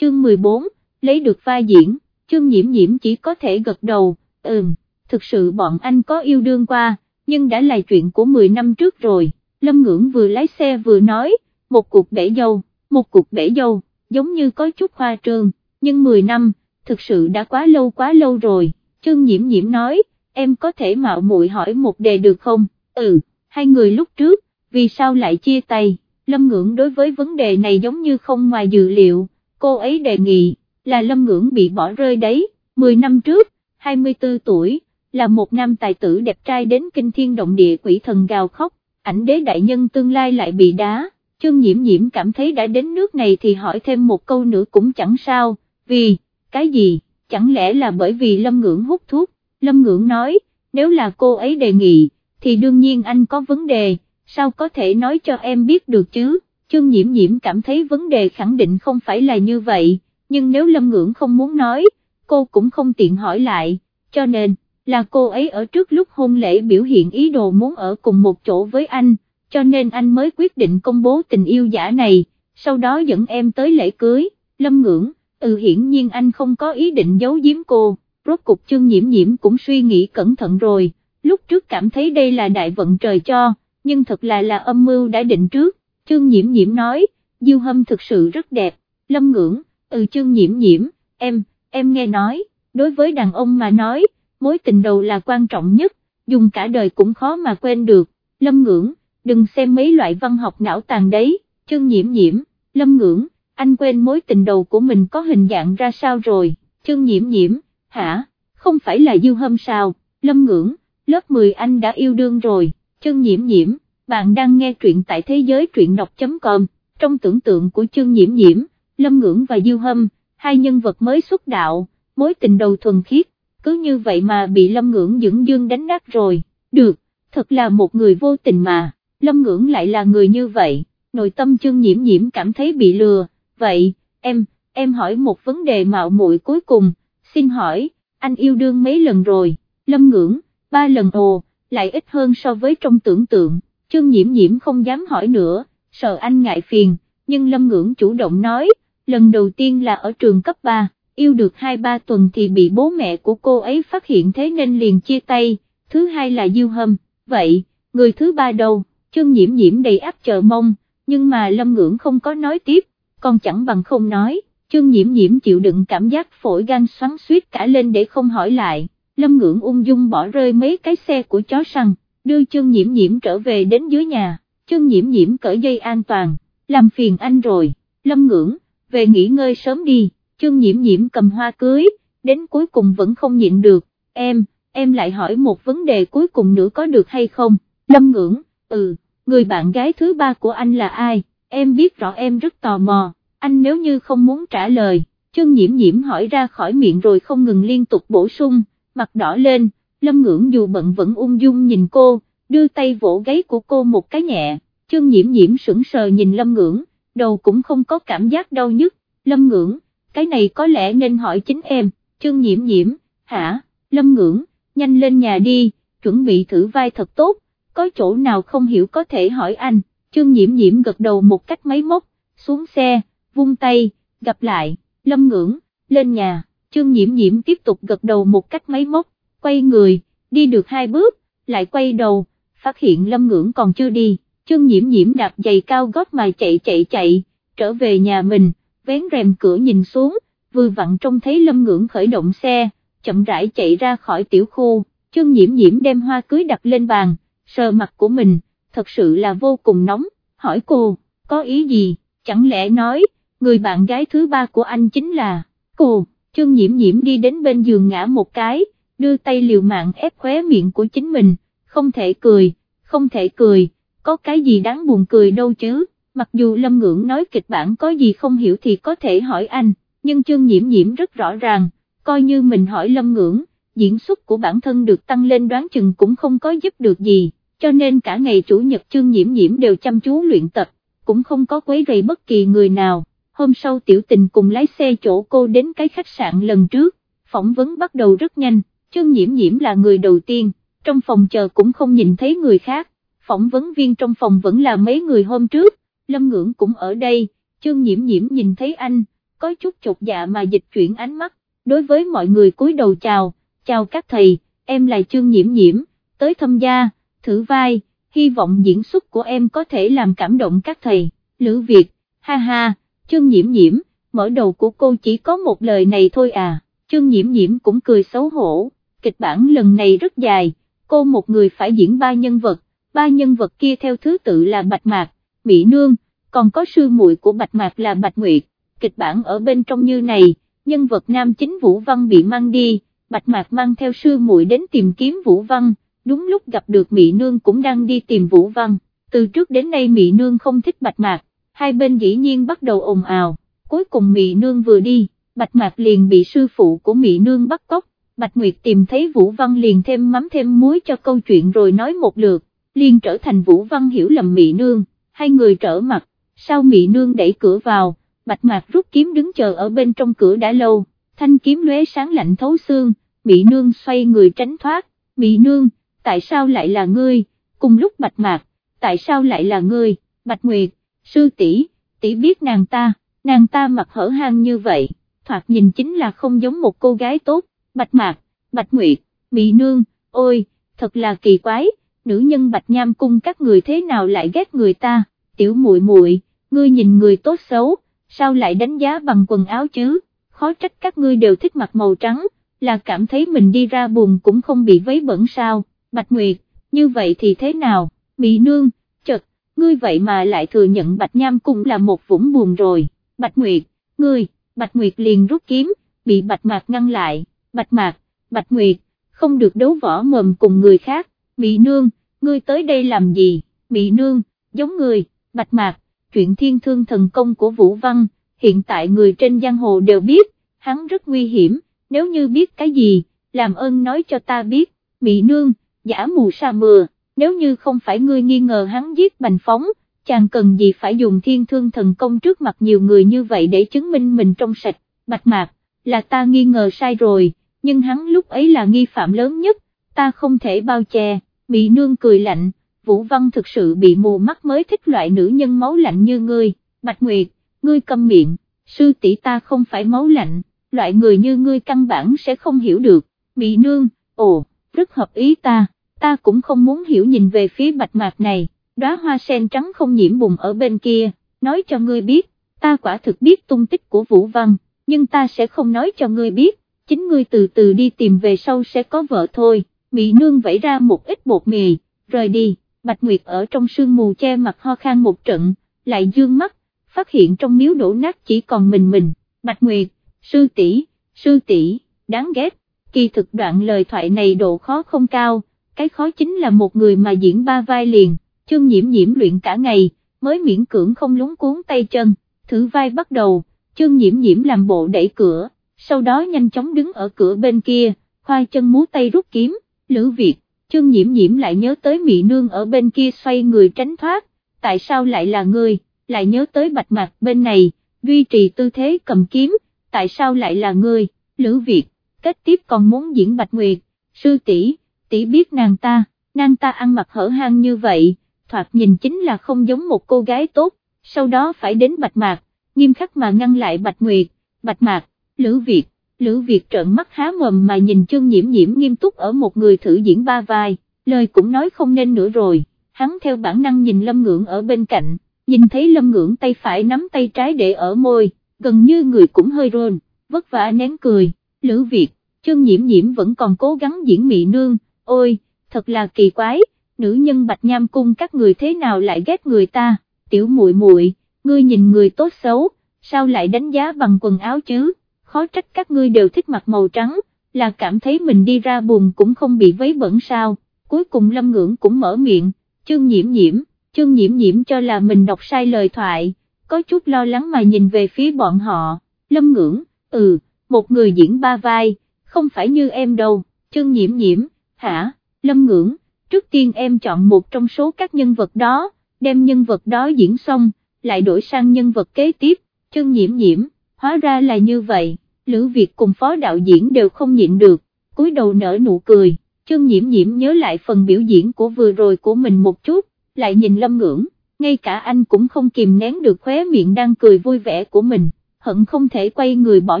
chương 14, lấy được vai diễn, chương nhiễm nhiễm chỉ có thể gật đầu, ừm, thực sự bọn anh có yêu đương qua, nhưng đã là chuyện của 10 năm trước rồi, Lâm Ngưỡng vừa lái xe vừa nói, một cuộc bể dâu, một cuộc bể dâu, giống như có chút hoa trương, nhưng 10 năm, thực sự đã quá lâu quá lâu rồi, chương nhiễm nhiễm nói, em có thể mạo muội hỏi một đề được không, ừ, hai người lúc trước, vì sao lại chia tay, Lâm Ngưỡng đối với vấn đề này giống như không ngoài dự liệu, cô ấy đề nghị, là Lâm Ngưỡng bị bỏ rơi đấy, 10 năm trước, 24 tuổi, là một nam tài tử đẹp trai đến kinh thiên động địa quỷ thần gào khóc, ảnh đế đại nhân tương lai lại bị đá, chương nhiễm nhiễm cảm thấy đã đến nước này thì hỏi thêm một câu nữa cũng chẳng sao, vì, cái gì, chẳng lẽ là bởi vì Lâm Ngưỡng hút thuốc, Lâm Ngưỡng nói, nếu là cô ấy đề nghị, thì đương nhiên anh có vấn đề, sao có thể nói cho em biết được chứ, chương nhiễm nhiễm cảm thấy vấn đề khẳng định không phải là như vậy, nhưng nếu Lâm Ngưỡng không muốn nói, cô cũng không tiện hỏi lại, cho nên, là cô ấy ở trước lúc hôn lễ biểu hiện ý đồ muốn ở cùng một chỗ với anh, cho nên anh mới quyết định công bố tình yêu giả này, sau đó dẫn em tới lễ cưới, Lâm Ngưỡng, ừ hiển nhiên anh không có ý định giấu giếm cô, rốt cục chương nhiễm nhiễm cũng suy nghĩ cẩn thận rồi, lúc trước cảm thấy đây là đại vận trời cho, nhưng thật là là âm mưu đã định trước, chương nhiễm nhiễm nói, Diêu Hâm thực sự rất đẹp, Lâm Ngưỡng, ừ chương nhiễm nhiễm, em, em nghe nói, đối với đàn ông mà nói, mối tình đầu là quan trọng nhất, dùng cả đời cũng khó mà quên được, Lâm Ngưỡng, đừng xem mấy loại văn học não tàn đấy, chương nhiễm nhiễm, Lâm Ngưỡng, anh quên mối tình đầu của mình có hình dạng ra sao rồi, chương nhiễm nhiễm, hả, không phải là diêu hâm sao, Lâm Ngưỡng, lớp 10 anh đã yêu đương rồi, chương nhiễm nhiễm, bạn đang nghe truyện tại thế giới truyện đọc.com, trong tưởng tượng của chương nhiễm nhiễm, Lâm Ngưỡng và diêu Hâm, hai nhân vật mới xuất đạo, mối tình đầu thuần khiết, cứ như vậy mà bị Lâm Ngưỡng dưỡng dương đánh nát rồi, được, thật là một người vô tình mà, Lâm Ngưỡng lại là người như vậy, nội tâm chương nhiễm nhiễm cảm thấy bị lừa, vậy, em, em hỏi một vấn đề mạo muội cuối cùng, xin hỏi, anh yêu đương mấy lần rồi, Lâm Ngưỡng, ba lần ồ, lại ít hơn so với trong tưởng tượng, chương nhiễm nhiễm không dám hỏi nữa, sợ anh ngại phiền, nhưng Lâm Ngưỡng chủ động nói, lần đầu tiên là ở trường cấp 3, yêu được 2-3 tuần thì bị bố mẹ của cô ấy phát hiện thế nên liền chia tay, thứ hai là Diêu Hâm, vậy, người thứ ba đâu, chương nhiễm nhiễm đầy áp chờ mong, nhưng mà Lâm Ngưỡng không có nói tiếp, còn chẳng bằng không nói, chương nhiễm nhiễm chịu đựng cảm giác phổi gan xoắn suýt cả lên để không hỏi lại, Lâm Ngưỡng ung dung bỏ rơi mấy cái xe của chó săn, đưa chân nhiễm nhiễm trở về đến dưới nhà, chân nhiễm nhiễm cởi dây an toàn, làm phiền anh rồi, Lâm Ngưỡng, về nghỉ ngơi sớm đi chân nhiễm nhiễm cầm hoa cưới, đến cuối cùng vẫn không nhịn được, em, em lại hỏi một vấn đề cuối cùng nữa có được hay không, lâm ngưỡng, ừ, người bạn gái thứ ba của anh là ai, em biết rõ em rất tò mò, anh nếu như không muốn trả lời, chân nhiễm nhiễm hỏi ra khỏi miệng rồi không ngừng liên tục bổ sung, mặt đỏ lên, lâm ngưỡng dù bận vẫn ung dung nhìn cô, đưa tay vỗ gáy của cô một cái nhẹ, chương nhiễm nhiễm sững sờ nhìn lâm ngưỡng, đầu cũng không có cảm giác đau nhức, lâm ngưỡng, cái này có lẽ nên hỏi chính em, chương nhiễm nhiễm, hả, lâm ngưỡng, nhanh lên nhà đi, chuẩn bị thử vai thật tốt, có chỗ nào không hiểu có thể hỏi anh, chương nhiễm nhiễm gật đầu một cách máy móc, xuống xe, vung tay, gặp lại, lâm ngưỡng, lên nhà, chương nhiễm nhiễm tiếp tục gật đầu một cách máy móc, quay người, đi được hai bước, lại quay đầu, phát hiện lâm ngưỡng còn chưa đi, chân nhiễm nhiễm đạp giày cao gót mà chạy chạy chạy, trở về nhà mình, vén rèm cửa nhìn xuống, vừa vặn trông thấy lâm ngưỡng khởi động xe, chậm rãi chạy ra khỏi tiểu khu, chân nhiễm nhiễm đem hoa cưới đặt lên bàn, sờ mặt của mình, thật sự là vô cùng nóng, hỏi cô, có ý gì, chẳng lẽ nói, người bạn gái thứ ba của anh chính là, cô, chân nhiễm nhiễm đi đến bên giường ngã một cái, đưa tay liều mạng ép khóe miệng của chính mình, không thể cười, không thể cười, có cái gì đáng buồn cười đâu chứ mặc dù Lâm Ngưỡng nói kịch bản có gì không hiểu thì có thể hỏi anh, nhưng chương nhiễm nhiễm rất rõ ràng, coi như mình hỏi Lâm Ngưỡng, diễn xuất của bản thân được tăng lên đoán chừng cũng không có giúp được gì, cho nên cả ngày chủ nhật chương nhiễm nhiễm đều chăm chú luyện tập, cũng không có quấy rầy bất kỳ người nào, hôm sau tiểu tình cùng lái xe chỗ cô đến cái khách sạn lần trước, phỏng vấn bắt đầu rất nhanh, Trương nhiễm nhiễm là người đầu tiên, trong phòng chờ cũng không nhìn thấy người khác, phỏng vấn viên trong phòng vẫn là mấy người hôm trước, Lâm Ngưỡng cũng ở đây, Trương nhiễm nhiễm nhìn thấy anh, có chút chột dạ mà dịch chuyển ánh mắt, đối với mọi người cúi đầu chào, chào các thầy, em là Trương Nhiễm Nhiễm, tới thăm gia, thử vai, hy vọng diễn xuất của em có thể làm cảm động các thầy, Lữ Việt, ha ha, Trương Nhiễm Nhiễm, mở đầu của cô chỉ có một lời này thôi à, Trương Nhiễm Nhiễm cũng cười xấu hổ, kịch bản lần này rất dài, cô một người phải diễn ba nhân vật, ba nhân vật kia theo thứ tự là Bạch Mạc, Mỹ Nương, còn có sư muội của Bạch Mạc là Bạch Nguyệt, kịch bản ở bên trong như này, nhân vật nam chính Vũ Văn bị mang đi, Bạch Mạc mang theo sư muội đến tìm kiếm Vũ Văn, đúng lúc gặp được Mỹ Nương cũng đang đi tìm Vũ Văn, từ trước đến nay Mỹ Nương không thích Bạch Mạc, hai bên dĩ nhiên bắt đầu ồn ào, cuối cùng Mỹ Nương vừa đi, Bạch Mạc liền bị sư phụ của Mỹ Nương bắt cóc, Bạch Nguyệt tìm thấy Vũ Văn liền thêm mắm thêm muối cho câu chuyện rồi nói một lượt, liền trở thành Vũ Văn hiểu lầm Mỹ Nương, hai người trở mặt, sau Mỹ Nương đẩy cửa vào, Bạch Mạc rút kiếm đứng chờ ở bên trong cửa đã lâu, thanh kiếm lóe sáng lạnh thấu xương, Mỹ Nương xoay người tránh thoát, Mỹ Nương, tại sao lại là ngươi, cùng lúc Bạch Mạc, tại sao lại là ngươi, Bạch Nguyệt, sư tỷ, tỷ biết nàng ta, nàng ta mặt hở hang như vậy, thoạt nhìn chính là không giống một cô gái tốt, Bạch Mạc, Bạch Nguyệt, Mị Nương, ôi, thật là kỳ quái, nữ nhân Bạch Nham cung các người thế nào lại ghét người ta, tiểu muội muội, ngươi nhìn người tốt xấu, sao lại đánh giá bằng quần áo chứ, khó trách các ngươi đều thích mặc màu trắng, là cảm thấy mình đi ra buồn cũng không bị vấy bẩn sao, Bạch Nguyệt, như vậy thì thế nào, Mị Nương, chật, ngươi vậy mà lại thừa nhận Bạch Nham cung là một vũng buồn rồi, Bạch Nguyệt, ngươi, Bạch Nguyệt liền rút kiếm, bị Bạch Mạc ngăn lại, Bạch Mạc, Bạch Nguyệt, không được đấu võ mồm cùng người khác, mị Nương, ngươi tới đây làm gì, mị Nương, giống người, Bạch Mạc, chuyện thiên thương thần công của Vũ Văn, hiện tại người trên giang hồ đều biết, hắn rất nguy hiểm, nếu như biết cái gì, làm ơn nói cho ta biết, mị Nương, giả mù sa mưa, nếu như không phải ngươi nghi ngờ hắn giết bành phóng, chàng cần gì phải dùng thiên thương thần công trước mặt nhiều người như vậy để chứng minh mình trong sạch, bạch mạc, là ta nghi ngờ sai rồi, nhưng hắn lúc ấy là nghi phạm lớn nhất, ta không thể bao che, Mỹ Nương cười lạnh, Vũ Văn thực sự bị mù mắt mới thích loại nữ nhân máu lạnh như ngươi, Bạch Nguyệt, ngươi câm miệng, sư tỷ ta không phải máu lạnh, loại người như ngươi căn bản sẽ không hiểu được, Mỹ Nương, ồ, rất hợp ý ta, ta cũng không muốn hiểu nhìn về phía bạch mạc này, đóa hoa sen trắng không nhiễm bùn ở bên kia, nói cho ngươi biết, ta quả thực biết tung tích của Vũ Văn, nhưng ta sẽ không nói cho ngươi biết, chính ngươi từ từ đi tìm về sau sẽ có vợ thôi, Mỹ Nương vẫy ra một ít bột mì, rời đi. Bạch Nguyệt ở trong sương mù che mặt ho khan một trận, lại dương mắt, phát hiện trong miếu đổ nát chỉ còn mình mình, Bạch Nguyệt, sư tỷ, sư tỷ, đáng ghét, kỳ thực đoạn lời thoại này độ khó không cao, cái khó chính là một người mà diễn ba vai liền, chương nhiễm nhiễm luyện cả ngày, mới miễn cưỡng không lúng cuốn tay chân, thử vai bắt đầu, chương nhiễm nhiễm làm bộ đẩy cửa, sau đó nhanh chóng đứng ở cửa bên kia, khoai chân múa tay rút kiếm, Lữ Việt, trương nhiễm nhiễm lại nhớ tới mị nương ở bên kia xoay người tránh thoát, tại sao lại là ngươi, lại nhớ tới bạch mặt bên này, duy trì tư thế cầm kiếm, tại sao lại là ngươi, Lữ Việt, kết tiếp còn muốn diễn bạch nguyệt, sư tỷ, tỷ biết nàng ta, nàng ta ăn mặc hở hang như vậy, thoạt nhìn chính là không giống một cô gái tốt, sau đó phải đến bạch mạc, nghiêm khắc mà ngăn lại bạch nguyệt, bạch mạc, Lữ Việt, Lữ Việt trợn mắt há mồm mà nhìn chân nhiễm nhiễm nghiêm túc ở một người thử diễn ba vai, lời cũng nói không nên nữa rồi, hắn theo bản năng nhìn Lâm Ngưỡng ở bên cạnh, nhìn thấy Lâm Ngưỡng tay phải nắm tay trái để ở môi, gần như người cũng hơi rôn, vất vả nén cười, Lữ Việt, chân nhiễm nhiễm vẫn còn cố gắng diễn mị nương, ôi, thật là kỳ quái, nữ nhân bạch nham cung các người thế nào lại ghét người ta, tiểu muội muội, ngươi nhìn người tốt xấu, sao lại đánh giá bằng quần áo chứ? Khó trách các ngươi đều thích mặc màu trắng, là cảm thấy mình đi ra buồn cũng không bị vấy bẩn sao, cuối cùng lâm ngưỡng cũng mở miệng, chương nhiễm nhiễm, chương nhiễm nhiễm cho là mình đọc sai lời thoại, có chút lo lắng mà nhìn về phía bọn họ, lâm ngưỡng, ừ, một người diễn ba vai, không phải như em đâu, chương nhiễm nhiễm, hả, lâm ngưỡng, trước tiên em chọn một trong số các nhân vật đó, đem nhân vật đó diễn xong, lại đổi sang nhân vật kế tiếp, chương nhiễm nhiễm hóa ra là như vậy, Lữ Việt cùng phó đạo diễn đều không nhịn được, cúi đầu nở nụ cười, chân nhiễm nhiễm nhớ lại phần biểu diễn của vừa rồi của mình một chút, lại nhìn lâm ngưỡng, ngay cả anh cũng không kìm nén được khóe miệng đang cười vui vẻ của mình, hận không thể quay người bỏ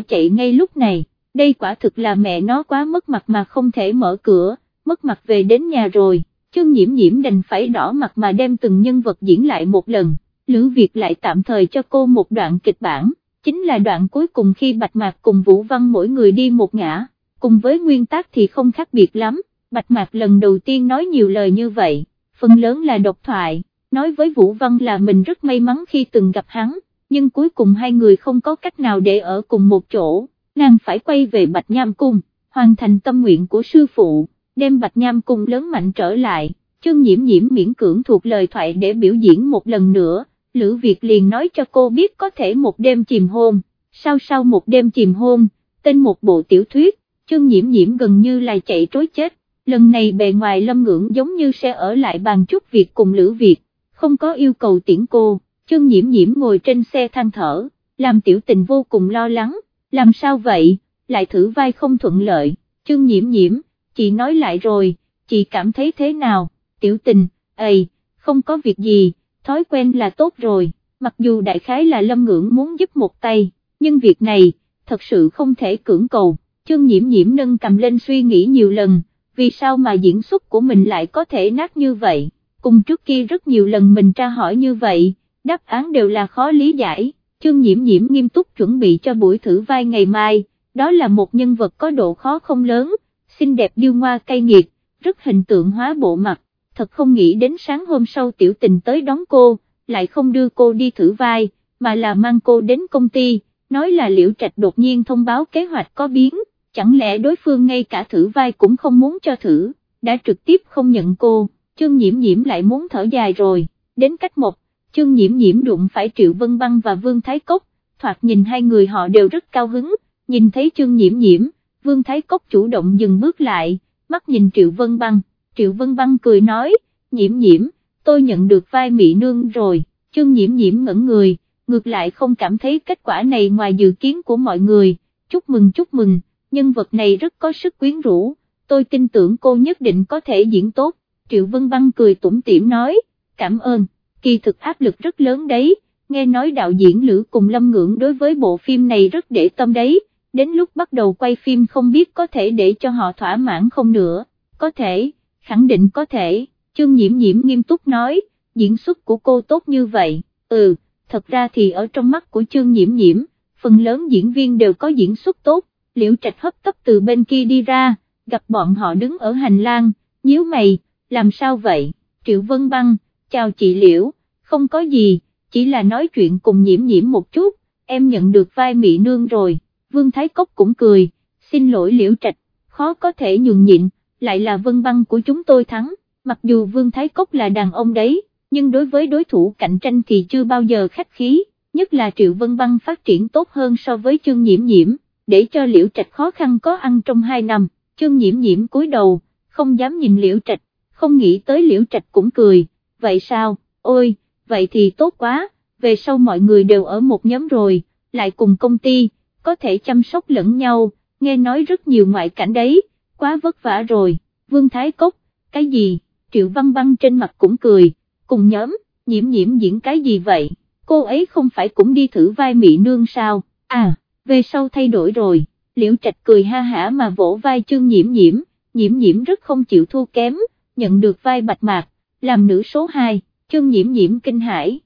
chạy ngay lúc này, đây quả thực là mẹ nó quá mất mặt mà không thể mở cửa, mất mặt về đến nhà rồi, chương nhiễm nhiễm đành phải đỏ mặt mà đem từng nhân vật diễn lại một lần, Lữ Việt lại tạm thời cho cô một đoạn kịch bản, chính là đoạn cuối cùng khi Bạch Mạc cùng Vũ Văn mỗi người đi một ngã, cùng với nguyên tác thì không khác biệt lắm, Bạch Mạc lần đầu tiên nói nhiều lời như vậy, phần lớn là độc thoại, nói với Vũ Văn là mình rất may mắn khi từng gặp hắn, nhưng cuối cùng hai người không có cách nào để ở cùng một chỗ, nàng phải quay về Bạch Nham Cung, hoàn thành tâm nguyện của sư phụ, đem Bạch Nham Cung lớn mạnh trở lại, chương nhiễm nhiễm miễn cưỡng thuộc lời thoại để biểu diễn một lần nữa, Lữ Việt liền nói cho cô biết có thể một đêm chìm hôn, sau sau một đêm chìm hôn, tên một bộ tiểu thuyết, chương nhiễm nhiễm gần như là chạy trối chết, lần này bề ngoài lâm ngưỡng giống như sẽ ở lại bàn chút việc cùng Lữ Việt, không có yêu cầu tiễn cô, chương nhiễm nhiễm ngồi trên xe than thở, làm tiểu tình vô cùng lo lắng, làm sao vậy, lại thử vai không thuận lợi, chương nhiễm nhiễm, chị nói lại rồi, chị cảm thấy thế nào, tiểu tình, ầy, không có việc gì, thói quen là tốt rồi, mặc dù đại khái là lâm ngưỡng muốn giúp một tay, nhưng việc này, thật sự không thể cưỡng cầu, chương nhiễm nhiễm nâng cầm lên suy nghĩ nhiều lần, vì sao mà diễn xuất của mình lại có thể nát như vậy, cùng trước kia rất nhiều lần mình tra hỏi như vậy, đáp án đều là khó lý giải, chương nhiễm nhiễm nghiêm túc chuẩn bị cho buổi thử vai ngày mai, đó là một nhân vật có độ khó không lớn, xinh đẹp điêu ngoa cay nghiệt, rất hình tượng hóa bộ mặt, thật không nghĩ đến sáng hôm sau tiểu tình tới đón cô, lại không đưa cô đi thử vai, mà là mang cô đến công ty, nói là liễu trạch đột nhiên thông báo kế hoạch có biến, chẳng lẽ đối phương ngay cả thử vai cũng không muốn cho thử, đã trực tiếp không nhận cô, chương nhiễm nhiễm lại muốn thở dài rồi, đến cách một, chương nhiễm nhiễm đụng phải Triệu Vân Băng và Vương Thái Cốc, thoạt nhìn hai người họ đều rất cao hứng, nhìn thấy chương nhiễm nhiễm, Vương Thái Cốc chủ động dừng bước lại, mắt nhìn Triệu Vân Băng, Triệu Vân Băng cười nói, nhiễm nhiễm, tôi nhận được vai mỹ nương rồi, chương nhiễm nhiễm ngẩn người, ngược lại không cảm thấy kết quả này ngoài dự kiến của mọi người, chúc mừng chúc mừng, nhân vật này rất có sức quyến rũ, tôi tin tưởng cô nhất định có thể diễn tốt, Triệu Vân Băng cười tủm tỉm nói, cảm ơn, kỳ thực áp lực rất lớn đấy, nghe nói đạo diễn Lữ cùng Lâm Ngưỡng đối với bộ phim này rất để tâm đấy, đến lúc bắt đầu quay phim không biết có thể để cho họ thỏa mãn không nữa, có thể, khẳng định có thể, chương nhiễm nhiễm nghiêm túc nói, diễn xuất của cô tốt như vậy, ừ, thật ra thì ở trong mắt của chương nhiễm nhiễm, phần lớn diễn viên đều có diễn xuất tốt, liễu trạch hấp tấp từ bên kia đi ra, gặp bọn họ đứng ở hành lang, nhíu mày, làm sao vậy, Triệu Vân Băng, chào chị Liễu, không có gì, chỉ là nói chuyện cùng nhiễm nhiễm một chút, em nhận được vai mỹ nương rồi, Vương Thái Cốc cũng cười, xin lỗi Liễu Trạch, khó có thể nhường nhịn, lại là Vân Băng của chúng tôi thắng, mặc dù Vương Thái Cốc là đàn ông đấy, nhưng đối với đối thủ cạnh tranh thì chưa bao giờ khách khí, nhất là Triệu Vân Băng phát triển tốt hơn so với trương nhiễm nhiễm, để cho Liễu Trạch khó khăn có ăn trong 2 năm, trương nhiễm nhiễm cúi đầu, không dám nhìn Liễu Trạch, không nghĩ tới Liễu Trạch cũng cười, vậy sao, ôi, vậy thì tốt quá, về sau mọi người đều ở một nhóm rồi, lại cùng công ty, có thể chăm sóc lẫn nhau, nghe nói rất nhiều ngoại cảnh đấy, quá vất vả rồi, Vương Thái Cốc, cái gì, Triệu Văn Băng trên mặt cũng cười, cùng nhóm, nhiễm nhiễm diễn cái gì vậy, cô ấy không phải cũng đi thử vai mỹ nương sao, à, về sau thay đổi rồi, Liễu Trạch cười ha hả mà vỗ vai chương nhiễm nhiễm, nhiễm nhiễm rất không chịu thua kém, nhận được vai bạch mạc, làm nữ số 2, chương nhiễm nhiễm kinh hãi.